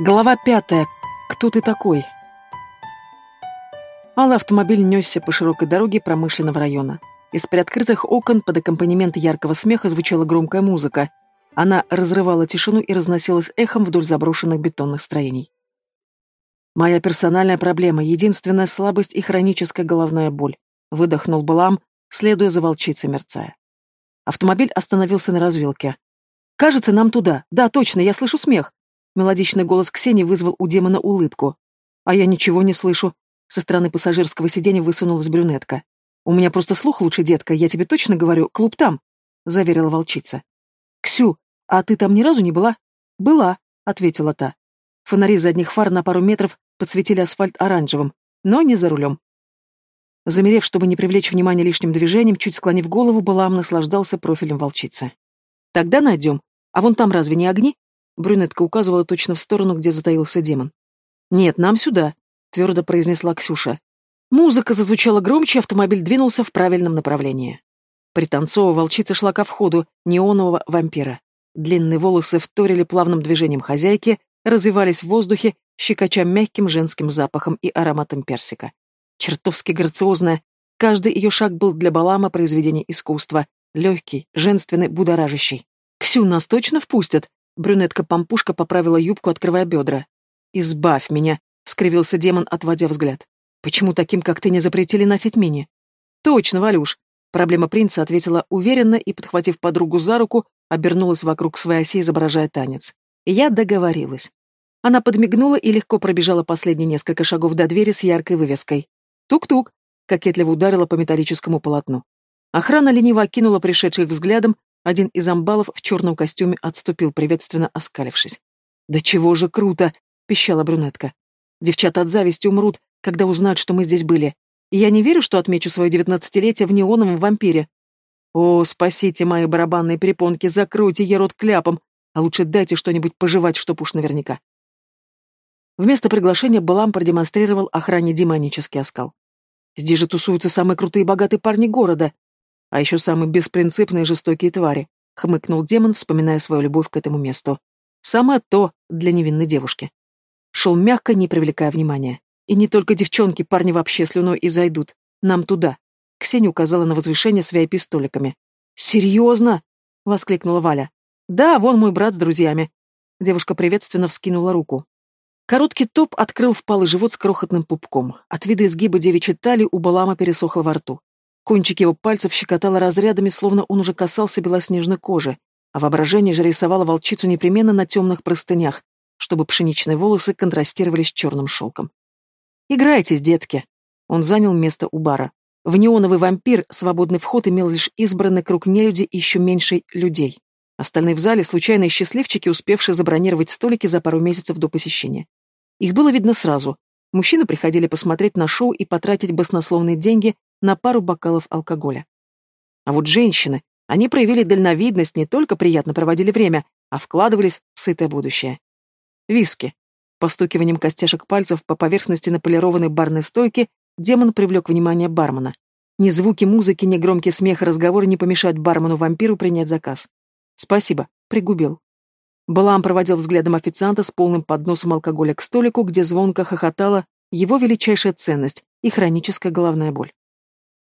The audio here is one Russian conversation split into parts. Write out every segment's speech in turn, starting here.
Глава пятая. Кто ты такой? Алый автомобиль несся по широкой дороге промышленного района. Из приоткрытых окон под аккомпанемент яркого смеха звучала громкая музыка. Она разрывала тишину и разносилась эхом вдоль заброшенных бетонных строений. «Моя персональная проблема, единственная слабость и хроническая головная боль», выдохнул Балам, следуя за волчицей мерцая. Автомобиль остановился на развилке. «Кажется, нам туда. Да, точно, я слышу смех. Мелодичный голос Ксении вызвал у демона улыбку. А я ничего не слышу. Со стороны пассажирского сиденья высунулась брюнетка. «У меня просто слух лучше, детка, я тебе точно говорю, клуб там», — заверила волчица. «Ксю, а ты там ни разу не была?» «Была», — ответила та. Фонари задних фар на пару метров подсветили асфальт оранжевым, но не за рулем. Замерев, чтобы не привлечь внимание лишним движением, чуть склонив голову, Балам наслаждался профилем волчицы. «Тогда найдем. А вон там разве не огни?» Брюнетка указывала точно в сторону, где затаился демон. «Нет, нам сюда», — твердо произнесла Ксюша. Музыка зазвучала громче, автомобиль двинулся в правильном направлении. Пританцовывая, волчица шла ко входу неонового вампира. Длинные волосы вторили плавным движением хозяйки, развивались в воздухе, щекоча мягким женским запахом и ароматом персика. Чертовски грациозная, каждый ее шаг был для Балама произведение искусства, легкий, женственный, будоражащий. «Ксю, нас точно впустят?» Брюнетка-пампушка поправила юбку, открывая бедра. «Избавь меня!» — скривился демон, отводя взгляд. «Почему таким, как ты, не запретили носить мини?» «Точно, Валюш!» Проблема принца ответила уверенно и, подхватив подругу за руку, обернулась вокруг своей оси, изображая танец. Я договорилась. Она подмигнула и легко пробежала последние несколько шагов до двери с яркой вывеской. «Тук-тук!» — кокетливо ударила по металлическому полотну. Охрана лениво окинула пришедших взглядом, один из амбалов в черном костюме отступил, приветственно оскалившись. «Да чего же круто!» — пищала брюнетка. «Девчата от зависти умрут, когда узнают, что мы здесь были. И я не верю, что отмечу свое девятнадцатилетие в неоновом вампире. О, спасите мои барабанные перепонки, закройте ей рот кляпом, а лучше дайте что-нибудь пожевать, чтоб уж наверняка». Вместо приглашения Балам продемонстрировал охране демонический оскал. «Здесь же тусуются самые крутые богатые парни города. А еще самые беспринципные и жестокие твари, хмыкнул демон, вспоминая свою любовь к этому месту. Самое то для невинной девушки. Шел мягко, не привлекая внимания. И не только девчонки, парни вообще слюной и зайдут. Нам туда. Ксения указала на возвышение с VIP-столиками. «Серьезно?» — воскликнула Валя. «Да, вон мой брат с друзьями». Девушка приветственно вскинула руку. Короткий топ открыл впалый живот с крохотным пупком. От вида изгиба девичьей талии у Балама пересохло во рту. Кончик его пальцев щекотало разрядами, словно он уже касался белоснежной кожи, а воображение же рисовало волчицу непременно на темных простынях, чтобы пшеничные волосы контрастировали с черным шелком. «Играйтесь, детки!» Он занял место у бара. В неоновый вампир свободный вход имел лишь избранный круг нелюди и еще меньше людей. Остальные в зале — случайные счастливчики, успевшие забронировать столики за пару месяцев до посещения. Их было видно сразу. Мужчины приходили посмотреть на шоу и потратить баснословные деньги на пару бокалов алкоголя. А вот женщины, они проявили дальновидность, не только приятно проводили время, а вкладывались в сытое будущее. Виски. Постукиванием костяшек пальцев по поверхности наполированной барной стойки демон привлек внимание бармена. Ни звуки музыки, ни громкий смех и разговоры не помешают бармену-вампиру принять заказ. «Спасибо», — пригубил. Балам проводил взглядом официанта с полным подносом алкоголя к столику, где звонко хохотала его величайшая ценность и хроническая головная боль.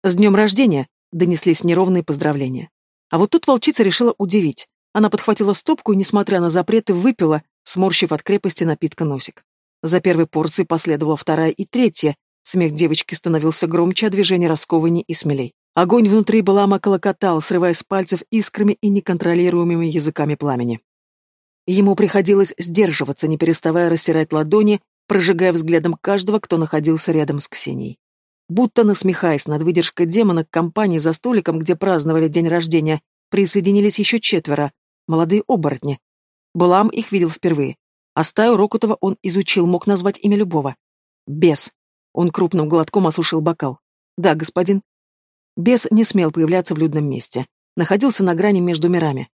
«С днем рождения!» — донеслись неровные поздравления. А вот тут волчица решила удивить. Она подхватила стопку и, несмотря на запреты, выпила, сморщив от крепости напитка носик. За первой порцией последовала вторая и третья. Смех девочки становился громче, а движение раскованней и смелей. Огонь внутри Балама колокотал, срывая с пальцев искрами и неконтролируемыми языками пламени. Ему приходилось сдерживаться, не переставая растирать ладони, прожигая взглядом каждого, кто находился рядом с Ксенией. Будто насмехаясь над выдержкой демона к компании за столиком, где праздновали день рождения, присоединились еще четверо, молодые оборотни. Балам их видел впервые. А стаю Рокутова он изучил, мог назвать имя любого. Бес. Он крупным глотком осушил бокал. Да, господин. Бес не смел появляться в людном месте. Находился на грани между мирами.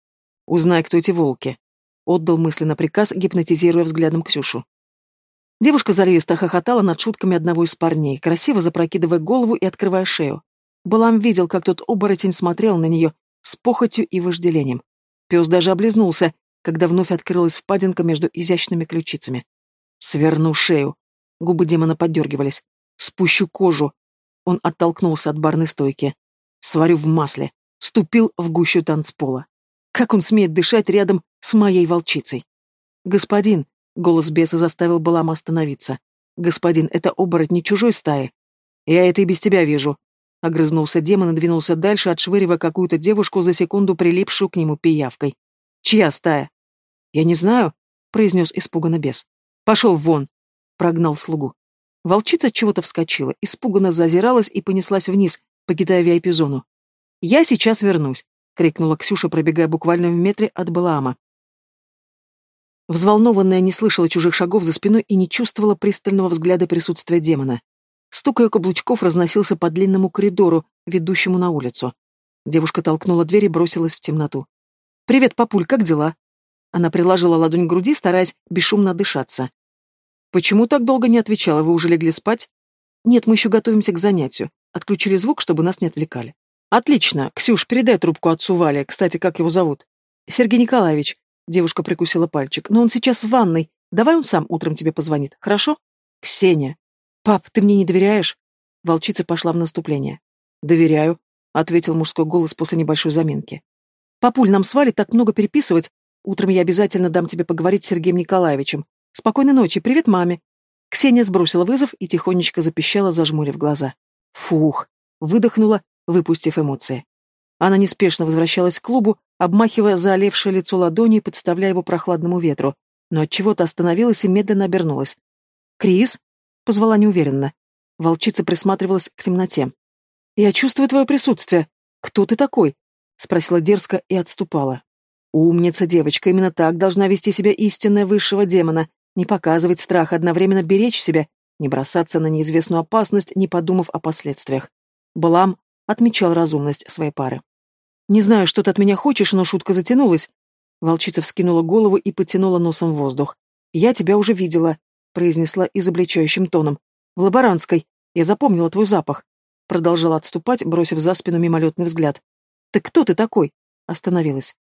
Узнай, кто эти волки. Отдал мысленно приказ, гипнотизируя взглядом Ксюшу. Девушка заливисто хохотала над шутками одного из парней, красиво запрокидывая голову и открывая шею. Балам видел, как тот оборотень смотрел на нее с похотью и вожделением. Пес даже облизнулся, когда вновь открылась впадинка между изящными ключицами. Сверну шею. Губы демона подергивались. Спущу кожу. Он оттолкнулся от барной стойки. Сварю в масле. Ступил в гущу танцпола. Как он смеет дышать рядом с моей волчицей? Господин, голос беса заставил Балама остановиться. Господин, это оборотни чужой стаи. Я это и без тебя вижу. Огрызнулся демон и двинулся дальше, отшвыривая какую-то девушку за секунду прилипшую к нему пиявкой. Чья стая? Я не знаю, произнес испуганно бес. Пошел вон! Прогнал слугу. Волчица чего-то вскочила, испуганно зазиралась и понеслась вниз, покидая вип-зону. «Я сейчас вернусь!» — крикнула Ксюша, пробегая буквально в метре от Балаама. Взволнованная не слышала чужих шагов за спиной и не чувствовала пристального взгляда присутствия демона. Стук ее каблучков разносился по длинному коридору, ведущему на улицу. Девушка толкнула дверь и бросилась в темноту. «Привет, папуль, как дела?» Она приложила ладонь к груди, стараясь бесшумно дышаться. «Почему так долго не отвечала? Вы уже легли спать?» «Нет, мы еще готовимся к занятию. Отключили звук, чтобы нас не отвлекали». «Отлично. Ксюш, передай трубку отцу Вале. Кстати, как его зовут?» «Сергей Николаевич». Девушка прикусила пальчик. «Но он сейчас в ванной. Давай он сам утром тебе позвонит, хорошо?» «Ксения». «Пап, ты мне не доверяешь?» Волчица пошла в наступление. «Доверяю», — ответил мужской голос после небольшой заминки. «Папуль, нам с Валей так много переписывать. Утром я обязательно дам тебе поговорить с Сергеем Николаевичем. Спокойной ночи, привет маме. Ксения сбросила вызов и тихонечко запищала, зажмурив глаза. Фух, выдохнула, выпустив эмоции. Она неспешно возвращалась к клубу, обмахивая заолевшее лицо ладонью и подставляя его прохладному ветру, но от чего то остановилась и медленно обернулась. «Крис?» — позвала неуверенно. Волчица присматривалась к темноте. «Я чувствую твое присутствие. Кто ты такой?» — спросила дерзко и отступала. «Умница, девочка, именно так должна вести себя истинная высшего демона, не показывать страх, одновременно беречь себя, не бросаться на неизвестную опасность, не подумав о последствиях. Балам отмечал разумность своей пары. «Не знаю, что ты от меня хочешь, но шутка затянулась». Волчица вскинула голову и потянула носом воздух. «Я тебя уже видела», — произнесла изобличающим тоном. «В лаборантской. Я запомнила твой запах». Продолжала отступать, бросив за спину мимолетный взгляд. «Ты кто ты такой?» Остановилась.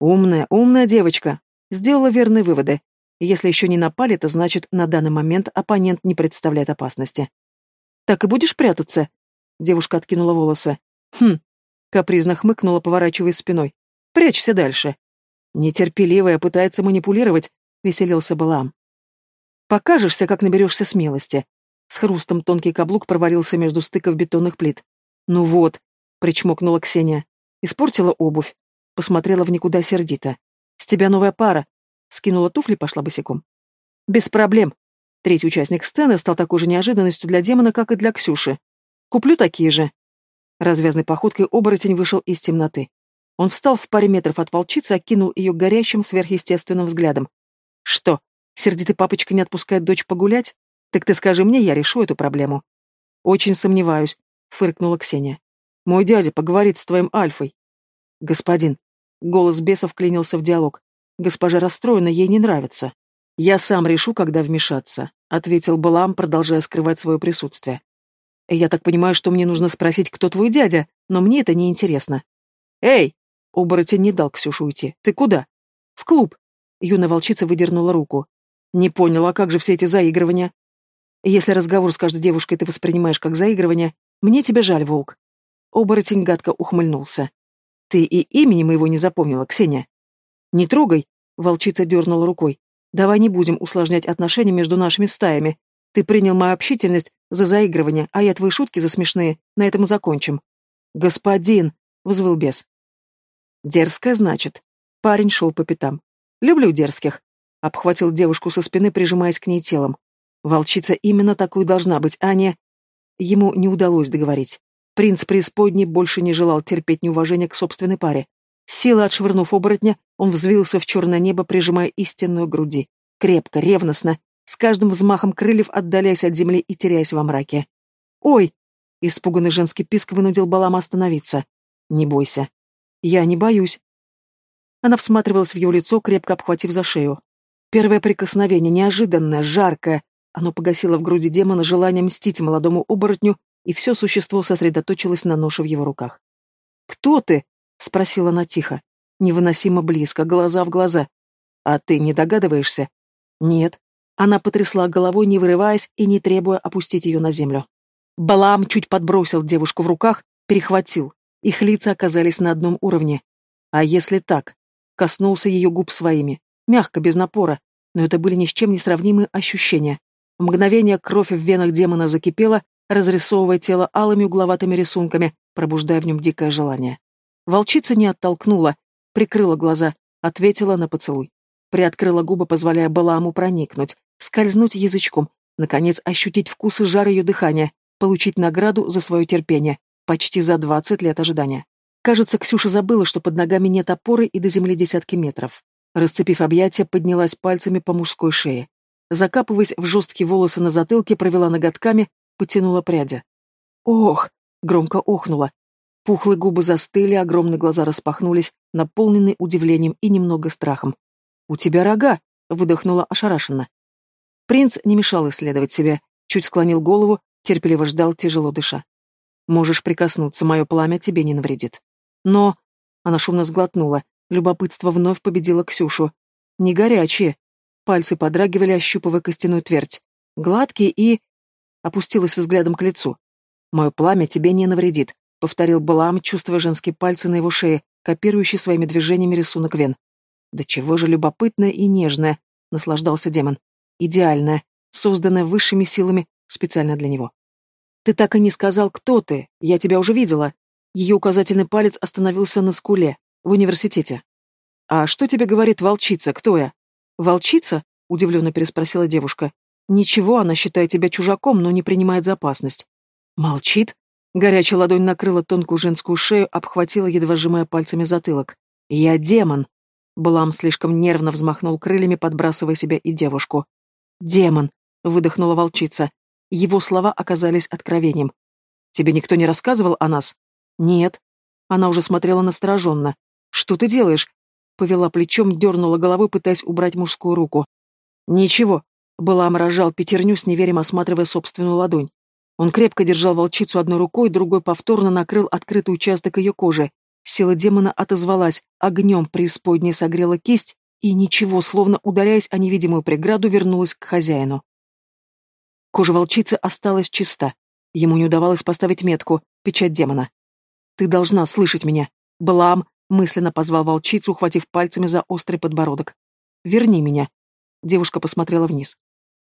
«Умная, умная девочка!» Сделала верные выводы. Если еще не напали, то значит, на данный момент оппонент не представляет опасности. «Так и будешь прятаться?» Девушка откинула волосы. «Хм». Капризно хмыкнула, поворачиваясь спиной. «Прячься дальше». «Нетерпеливая, пытается манипулировать», — веселился Балам. «Покажешься, как наберешься смелости». С хрустом тонкий каблук провалился между стыков бетонных плит. «Ну вот», — причмокнула Ксения. Испортила обувь. Посмотрела в никуда сердито. «С тебя новая пара. Скинула туфли, пошла босиком. Без проблем. Третий участник сцены стал такой же неожиданностью для демона, как и для Ксюши. Куплю такие же. Развязной походкой оборотень вышел из темноты. Он встал в паре метров от волчицы, окинул ее горящим сверхъестественным взглядом. «Что, сердитый папочка не отпускает дочь погулять? Так ты скажи мне, я решу эту проблему». «Очень сомневаюсь», — фыркнула Ксения. «Мой дядя поговорит с твоим Альфой». «Господин». Голос беса вклинился в диалог. Госпожа расстроена, ей не нравится. Я сам решу, когда вмешаться, ответил Балам, продолжая скрывать свое присутствие. Я так понимаю, что мне нужно спросить, кто твой дядя, но мне это не интересно. Эй! Оборотень не дал Ксюшу уйти. Ты куда? В клуб. Юная волчица выдернула руку. Не поняла, как же все эти заигрывания? Если разговор с каждой девушкой ты воспринимаешь как заигрывание, мне тебя жаль, волк. Оборотень гадко ухмыльнулся. Ты и имени моего не запомнила, Ксения. Не трогай, Волчица дернула рукой. «Давай не будем усложнять отношения между нашими стаями. Ты принял мою общительность за заигрывание, а я твои шутки за смешные. На этом и закончим». «Господин!» — взвыл бес. «Дерзкая, значит». Парень шел по пятам. «Люблю дерзких». Обхватил девушку со спины, прижимаясь к ней телом. Волчица именно такой должна быть, а не... Ему не удалось договорить. Принц преисподней больше не желал терпеть неуважение к собственной паре. Силой отшвырнув оборотня, он взвился в черное небо, прижимая истинную груди. Крепко, ревностно, с каждым взмахом крыльев отдаляясь от земли и теряясь во мраке. «Ой!» — испуганный женский писк вынудил Балама остановиться. «Не бойся». «Я не боюсь». Она всматривалась в его лицо, крепко обхватив за шею. Первое прикосновение, неожиданное, жаркое. Оно погасило в груди демона желание мстить молодому оборотню, и все существо сосредоточилось на ноше в его руках. «Кто ты?» — спросила она тихо. Невыносимо близко, глаза в глаза. «А ты не догадываешься?» «Нет». Она потрясла головой, не вырываясь и не требуя опустить ее на землю. Балаам чуть подбросил девушку в руках, перехватил. Их лица оказались на одном уровне. А если так? Коснулся ее губ своими. Мягко, без напора. Но это были ни с чем не сравнимые ощущения. В мгновение кровь в венах демона закипела, разрисовывая тело алыми угловатыми рисунками, пробуждая в нем дикое желание. Волчица не оттолкнула, прикрыла глаза, ответила на поцелуй. Приоткрыла губы, позволяя Балааму проникнуть, скользнуть язычком, наконец ощутить вкус и жар ее дыхания, получить награду за свое терпение, почти за двадцать лет ожидания. Кажется, Ксюша забыла, что под ногами нет опоры и до земли десятки метров. Расцепив объятия, поднялась пальцами по мужской шее. Закапываясь в жесткие волосы на затылке, провела ноготками, потянула пряди. «Ох!» — громко охнула. Пухлые губы застыли, огромные глаза распахнулись, наполненные удивлением и немного страхом. «У тебя рога!» — выдохнула ошарашенно. Принц не мешал исследовать себя, чуть склонил голову, терпеливо ждал, тяжело дыша. «Можешь прикоснуться, мое пламя тебе не навредит». «Но...» — она шумно сглотнула, любопытство вновь победило Ксюшу. «Не горячие». Пальцы подрагивали, ощупывая костяную твердь. Гладкие и... Опустилась взглядом к лицу. «Мое пламя тебе не навредит», — повторил Балам, чувствуя женские пальцы на его шее, копирующий своими движениями рисунок вен. Да чего же любопытная и нежная, наслаждался демон. Идеальная, созданная высшими силами специально для него. Ты так и не сказал, кто ты. Я тебя уже видела. Ее указательный палец остановился на скуле, в университете. А что тебе говорит волчица, кто я? Волчица? Удивленно переспросила девушка. Ничего, она считает тебя чужаком, но не принимает за опасность. Молчит? Горячая ладонь накрыла тонкую женскую шею, обхватила, едва сжимая пальцами затылок. «Я демон!» Блам слишком нервно взмахнул крыльями, подбрасывая себя и девушку. «Демон!» — выдохнула волчица. Его слова оказались откровением. «Тебе никто не рассказывал о нас?» «Нет». Она уже смотрела настороженно. «Что ты делаешь?» Повела плечом, дернула головой, пытаясь убрать мужскую руку. «Ничего». Балам разжал пятерню, с неверием осматривая собственную ладонь. Он крепко держал волчицу одной рукой, другой повторно накрыл открытый участок ее кожи. Сила демона отозвалась, огнем преисподней согрела кисть, и ничего, словно ударяясь о невидимую преграду, вернулась к хозяину. Кожа волчицы осталась чиста. Ему не удавалось поставить метку, печать демона. «Ты должна слышать меня!» «Блам!» — мысленно позвал волчицу, ухватив пальцами за острый подбородок. «Верни меня!» Девушка посмотрела вниз.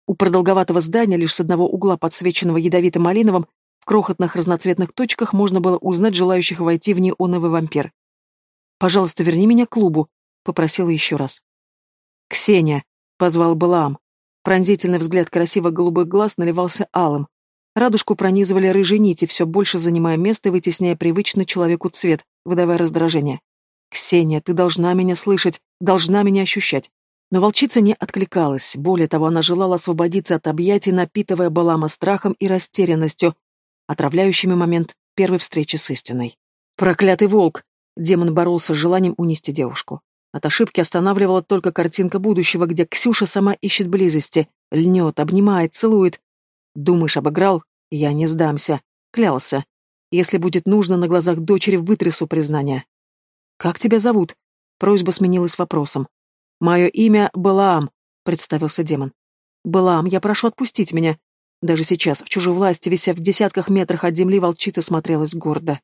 У продолговатого здания, лишь с одного угла подсвеченного ядовитым малиновым, в крохотных разноцветных точках можно было узнать желающих войти в неоновый вампир. «Пожалуйста, верни меня к клубу», — попросила еще раз. «Ксения», — позвал Балаам. Пронзительный взгляд красивых голубых глаз наливался алым. Радужку пронизывали рыжие нити, все больше занимая место и вытесняя привычный человеку цвет, выдавая раздражение. «Ксения, ты должна меня слышать, должна меня ощущать». Но волчица не откликалась, более того, она желала освободиться от объятий, напитывая Балама страхом и растерянностью, отравляющими момент первой встречи с истиной. Проклятый волк! Демон боролся с желанием унести девушку. От ошибки останавливала только картинка будущего, где Ксюша сама ищет близости, льнет, обнимает, целует. Думаешь, обыграл? Я не сдамся. Клялся. Если будет нужно, на глазах дочери вытрясу признание. «Как тебя зовут?» Просьба сменилась вопросом. «Мое имя Балаам», — представился демон. «Балаам, я прошу отпустить меня. Даже сейчас, в чужой власти, вися в десятках метрах от земли, волчица смотрелась гордо.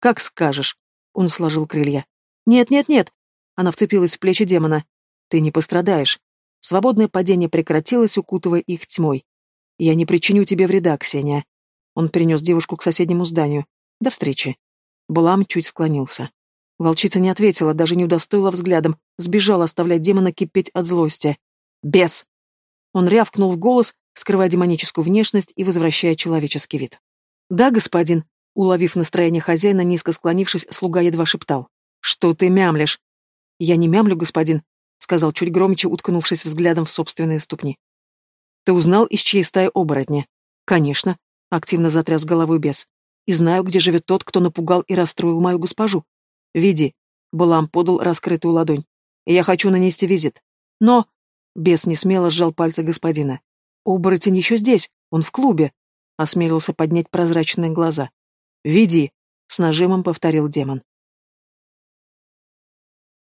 «Как скажешь», — он сложил крылья. «Нет, нет, нет!» Она вцепилась в плечи демона. «Ты не пострадаешь». Свободное падение прекратилось, укутывая их тьмой. «Я не причиню тебе вреда, Ксения». Он перенес девушку к соседнему зданию. «До встречи». Булам чуть склонился. Волчица не ответила, даже не удостоила взглядом, сбежала оставлять демона кипеть от злости. «Бес!» Он рявкнул в голос, скрывая демоническую внешность и возвращая человеческий вид. «Да, господин», — уловив настроение хозяина, низко склонившись, слуга едва шептал. «Что ты мямлишь?» «Я не мямлю, господин», — сказал чуть громче, уткнувшись взглядом в собственные ступни. «Ты узнал, из чьей стаи оборотни?» «Конечно», — активно затряс головой бес. «И знаю, где живет тот, кто напугал и расстроил мою госпожу. Веди», — Балам подал раскрытую ладонь. «Я хочу нанести визит. Но...» Бес несмело сжал пальцы господина. «Оборотень еще здесь, он в клубе», — осмелился поднять прозрачные глаза. «Веди», — с нажимом повторил демон.